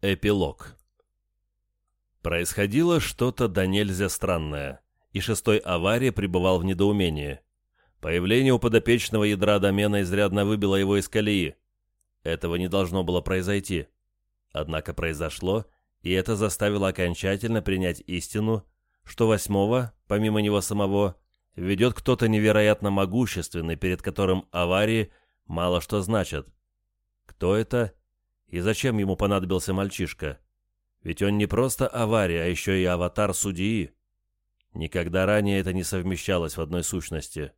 Эпилог Происходило что-то до нельзя странное, и шестой аварии пребывал в недоумении. Появление у подопечного ядра домена изрядно выбило его из колеи. Этого не должно было произойти. Однако произошло, и это заставило окончательно принять истину, что восьмого, помимо него самого, ведет кто-то невероятно могущественный, перед которым аварии мало что значат. Кто это и зачем ему понадобился мальчишка? Ведь он не просто авария, а еще и аватар судьи. Никогда ранее это не совмещалось в одной сущности.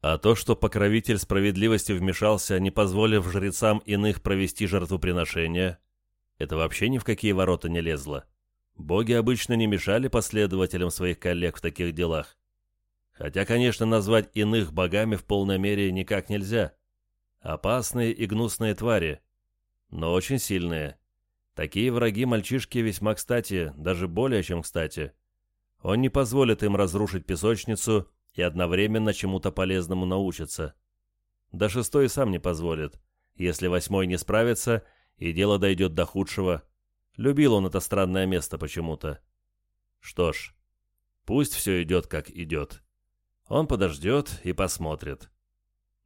А то, что покровитель справедливости вмешался, не позволив жрецам иных провести жертвоприношение, это вообще ни в какие ворота не лезло. Боги обычно не мешали последователям своих коллег в таких делах. Хотя, конечно, назвать иных богами в полной мере никак нельзя. Опасные и гнусные твари, но очень сильные. Такие враги мальчишки весьма кстати, даже более чем кстати. Он не позволит им разрушить песочницу и одновременно чему-то полезному научиться. Да шестой сам не позволит, если восьмой не справится и дело дойдет до худшего. Любил он это странное место почему-то. Что ж, пусть все идет как идет. Он подождет и посмотрит.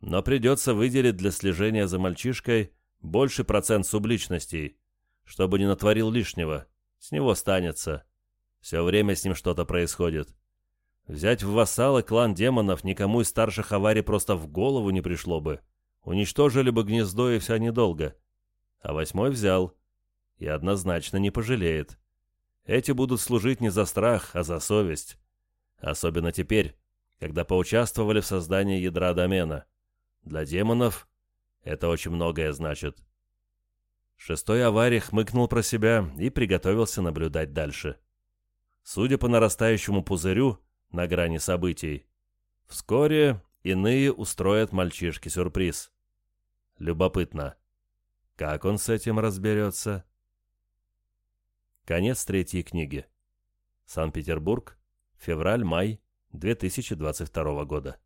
Но придется выделить для слежения за мальчишкой больше процент субличностей, чтобы не натворил лишнего. С него станется. Все время с ним что-то происходит. Взять в вассалы клан демонов никому из старших аварий просто в голову не пришло бы. Уничтожили бы гнездо и вся недолго. А восьмой взял. И однозначно не пожалеет. Эти будут служить не за страх, а за совесть. Особенно теперь, когда поучаствовали в создании ядра домена. Для демонов это очень многое значит. Шестой аварий хмыкнул про себя и приготовился наблюдать дальше. Судя по нарастающему пузырю на грани событий, вскоре иные устроят мальчишке сюрприз. Любопытно, как он с этим разберется? Конец третьей книги. Санкт-Петербург, февраль-май 2022 года.